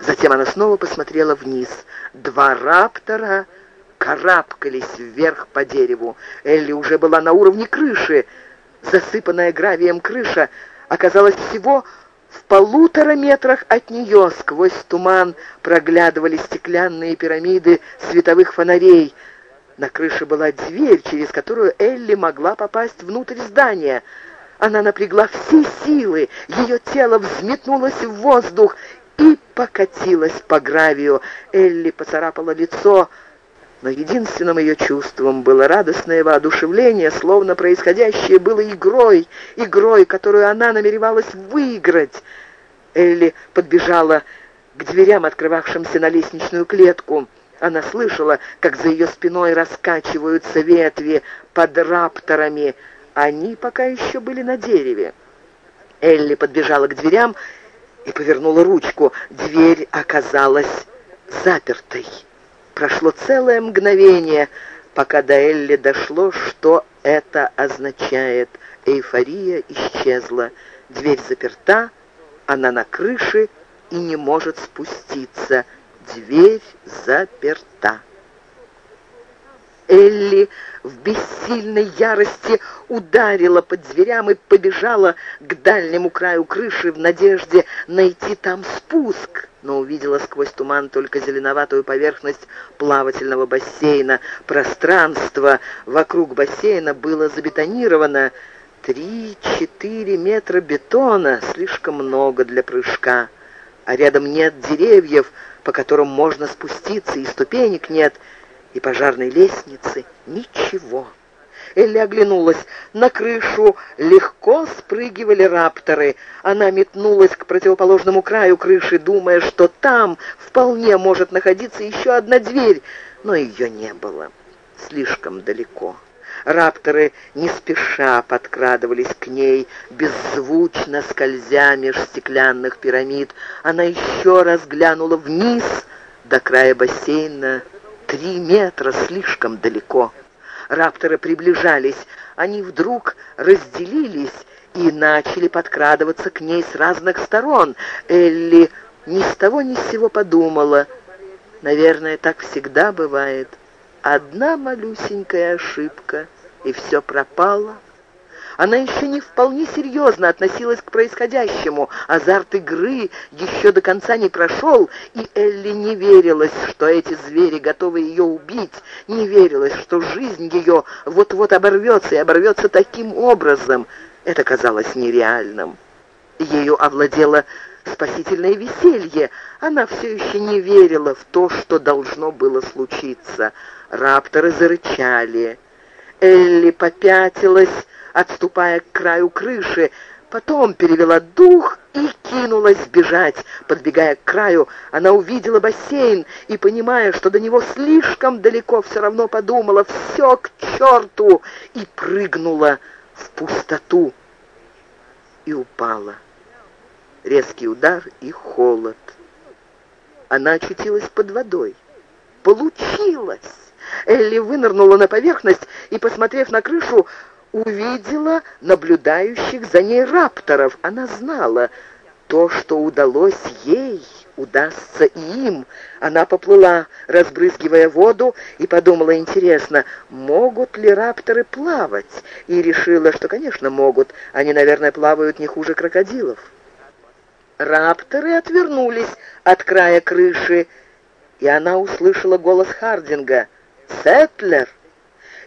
Затем она снова посмотрела вниз. Два раптора карабкались вверх по дереву. Элли уже была на уровне крыши. Засыпанная гравием крыша оказалась всего в полутора метрах от нее. Сквозь туман проглядывали стеклянные пирамиды световых фонарей. На крыше была дверь, через которую Элли могла попасть внутрь здания. Она напрягла все силы, ее тело взметнулось в воздух и покатилась по гравию. Элли поцарапала лицо, но единственным ее чувством было радостное воодушевление, словно происходящее было игрой, игрой, которую она намеревалась выиграть. Элли подбежала к дверям, открывавшимся на лестничную клетку. Она слышала, как за ее спиной раскачиваются ветви под рапторами. Они пока еще были на дереве. Элли подбежала к дверям и повернула ручку. Дверь оказалась запертой. Прошло целое мгновение, пока до Элли дошло, что это означает. Эйфория исчезла, дверь заперта, она на крыше и не может спуститься. Дверь заперта. Элли в бессильной ярости ударила по дверям и побежала к дальнему краю крыши в надежде найти там спуск, но увидела сквозь туман только зеленоватую поверхность плавательного бассейна. Пространство вокруг бассейна было забетонировано. Три-четыре метра бетона — слишком много для прыжка. А рядом нет деревьев, по которым можно спуститься, и ступенек нет — и пожарной лестницы ничего. Элли оглянулась. На крышу легко спрыгивали рапторы. Она метнулась к противоположному краю крыши, думая, что там вполне может находиться еще одна дверь, но ее не было. Слишком далеко. Рапторы не спеша подкрадывались к ней, беззвучно скользя меж стеклянных пирамид. Она еще раз глянула вниз до края бассейна Три метра слишком далеко. Рапторы приближались. Они вдруг разделились и начали подкрадываться к ней с разных сторон. Элли ни с того ни с сего подумала. Наверное, так всегда бывает. Одна малюсенькая ошибка, и все пропало. Она еще не вполне серьезно относилась к происходящему. Азарт игры еще до конца не прошел, и Элли не верилась, что эти звери готовы ее убить, не верилась, что жизнь ее вот-вот оборвется, и оборвется таким образом. Это казалось нереальным. Ею овладело спасительное веселье. Она все еще не верила в то, что должно было случиться. Рапторы зарычали. Элли попятилась, отступая к краю крыши, потом перевела дух и кинулась бежать. Подбегая к краю, она увидела бассейн и, понимая, что до него слишком далеко, все равно подумала «все к черту!» и прыгнула в пустоту и упала. Резкий удар и холод. Она очутилась под водой. Получилось! Элли вынырнула на поверхность и, посмотрев на крышу, увидела наблюдающих за ней рапторов. Она знала, то, что удалось ей, удастся и им. Она поплыла, разбрызгивая воду, и подумала, интересно, могут ли рапторы плавать? И решила, что, конечно, могут. Они, наверное, плавают не хуже крокодилов. Рапторы отвернулись от края крыши, и она услышала голос Хардинга. «Сетлер!»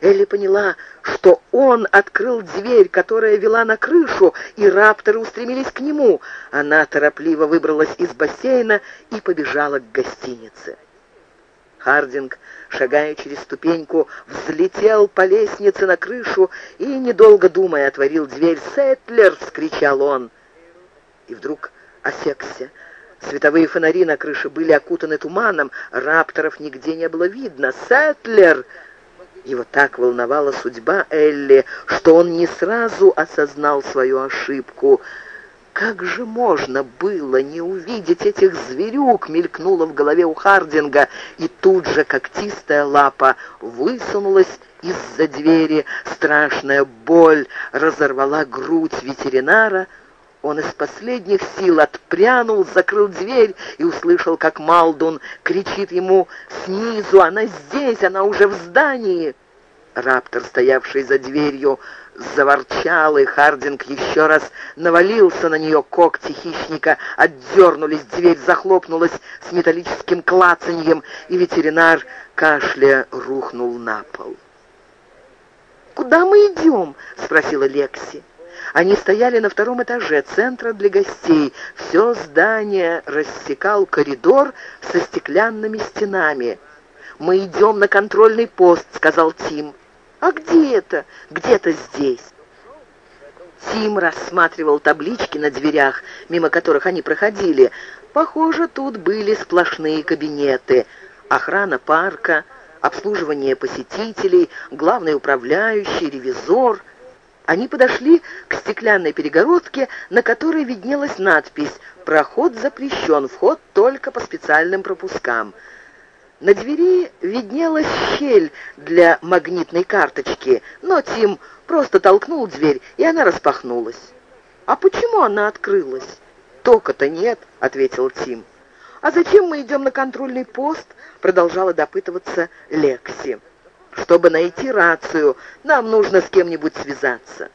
Элли поняла, что он открыл дверь, которая вела на крышу, и рапторы устремились к нему. Она торопливо выбралась из бассейна и побежала к гостинице. Хардинг, шагая через ступеньку, взлетел по лестнице на крышу и, недолго думая, отворил дверь. «Сетлер!» — вскричал он. И вдруг осекся. Световые фонари на крыше были окутаны туманом, рапторов нигде не было видно. «Сетлер!» Его так волновала судьба Элли, что он не сразу осознал свою ошибку. «Как же можно было не увидеть этих зверюг?» мелькнуло в голове у Хардинга, и тут же когтистая лапа высунулась из-за двери. Страшная боль разорвала грудь ветеринара. Он из последних сил отпрянул, закрыл дверь и услышал, как Малдун кричит ему снизу «Она здесь! Она уже в здании!» Раптор, стоявший за дверью, заворчал, и Хардинг еще раз навалился на нее. Когти хищника отдернулись, дверь захлопнулась с металлическим клацаньем, и ветеринар, кашля, рухнул на пол. «Куда мы идем?» — спросила Лекси. Они стояли на втором этаже центра для гостей. Все здание рассекал коридор со стеклянными стенами. «Мы идем на контрольный пост», — сказал Тим. «А где это?» «Где-то здесь». Тим рассматривал таблички на дверях, мимо которых они проходили. Похоже, тут были сплошные кабинеты. Охрана парка, обслуживание посетителей, главный управляющий, ревизор. Они подошли к стеклянной перегородке, на которой виднелась надпись «Проход запрещен, вход только по специальным пропускам». На двери виднелась щель для магнитной карточки, но Тим просто толкнул дверь, и она распахнулась. «А почему она открылась?» «Тока-то нет», — ответил Тим. «А зачем мы идем на контрольный пост?» — продолжала допытываться Лекси. «Чтобы найти рацию, нам нужно с кем-нибудь связаться».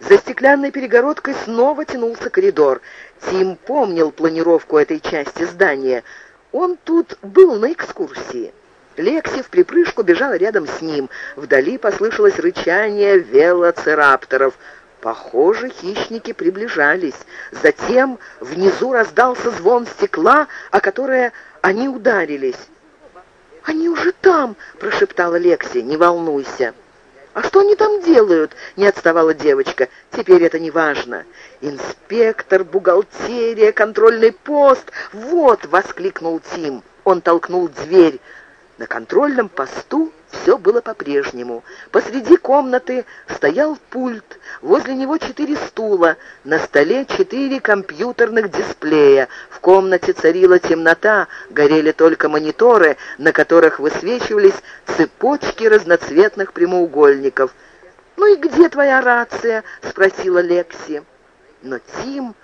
За стеклянной перегородкой снова тянулся коридор. Тим помнил планировку этой части здания — он тут был на экскурсии. Лекси в припрыжку бежала рядом с ним. Вдали послышалось рычание велоцирапторов. Похоже, хищники приближались. Затем внизу раздался звон стекла, о которое они ударились. «Они уже там!» — прошептала Лекси. «Не волнуйся!» «А что они там делают?» — не отставала девочка. «Теперь это не важно. Инспектор, бухгалтерия, контрольный пост. Вот!» — воскликнул Тим. Он толкнул дверь. На контрольном посту все было по-прежнему. Посреди комнаты стоял пульт, возле него четыре стула, на столе четыре компьютерных дисплея. В комнате царила темнота, горели только мониторы, на которых высвечивались цепочки разноцветных прямоугольников. «Ну и где твоя рация?» — спросила Лекси. Но Тим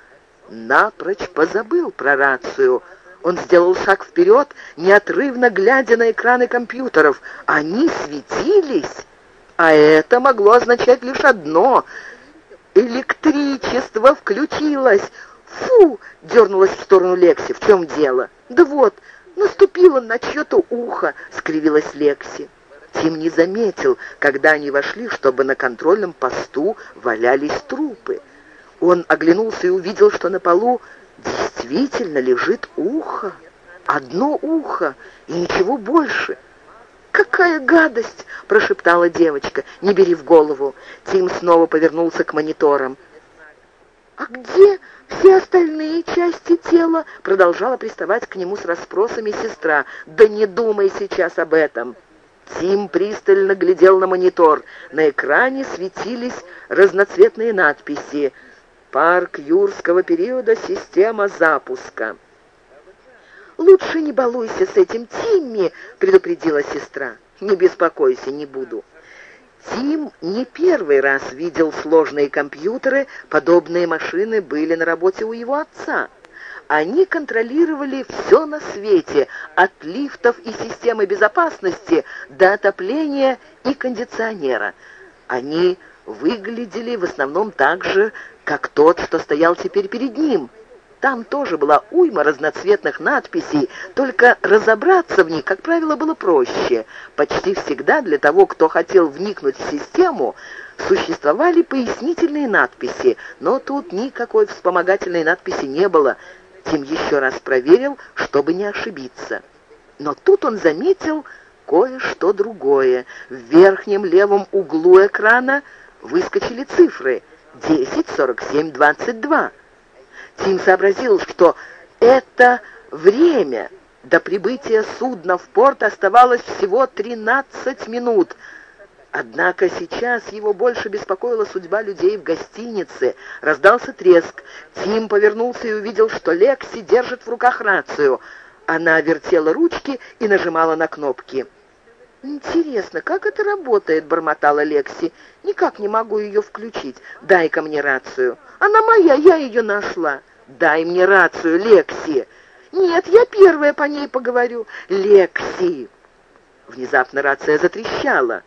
напрочь позабыл про рацию — он сделал шаг вперед, неотрывно глядя на экраны компьютеров. Они светились, а это могло означать лишь одно. Электричество включилось. «Фу!» — дернулась в сторону Лекси. «В чем дело?» «Да вот, наступило на чье-то ухо», — скривилась Лекси. Тим не заметил, когда они вошли, чтобы на контрольном посту валялись трупы. Он оглянулся и увидел, что на полу действительно лежит ухо, одно ухо и ничего больше. «Какая гадость!» — прошептала девочка. «Не бери в голову!» Тим снова повернулся к мониторам. «А где все остальные части тела?» — продолжала приставать к нему с расспросами сестра. «Да не думай сейчас об этом!» Тим пристально глядел на монитор. На экране светились разноцветные надписи Парк юрского периода, система запуска. «Лучше не балуйся с этим, Тимми!» — предупредила сестра. «Не беспокойся, не буду». Тим не первый раз видел сложные компьютеры, подобные машины были на работе у его отца. Они контролировали все на свете, от лифтов и системы безопасности до отопления и кондиционера. Они выглядели в основном так же, как тот, что стоял теперь перед ним. Там тоже была уйма разноцветных надписей, только разобраться в них, как правило, было проще. Почти всегда для того, кто хотел вникнуть в систему, существовали пояснительные надписи, но тут никакой вспомогательной надписи не было. Тим еще раз проверил, чтобы не ошибиться. Но тут он заметил кое-что другое. В верхнем левом углу экрана выскочили цифры — 10.47.22. Тим сообразил, что это время. До прибытия судна в порт оставалось всего 13 минут. Однако сейчас его больше беспокоила судьба людей в гостинице. Раздался треск. Тим повернулся и увидел, что Лекси держит в руках рацию. Она вертела ручки и нажимала на кнопки. «Интересно, как это работает?» — бормотала Лекси. «Никак не могу ее включить. Дай-ка мне рацию. Она моя, я ее нашла. Дай мне рацию, Лекси!» «Нет, я первая по ней поговорю. Лекси!» Внезапно рация затрещала.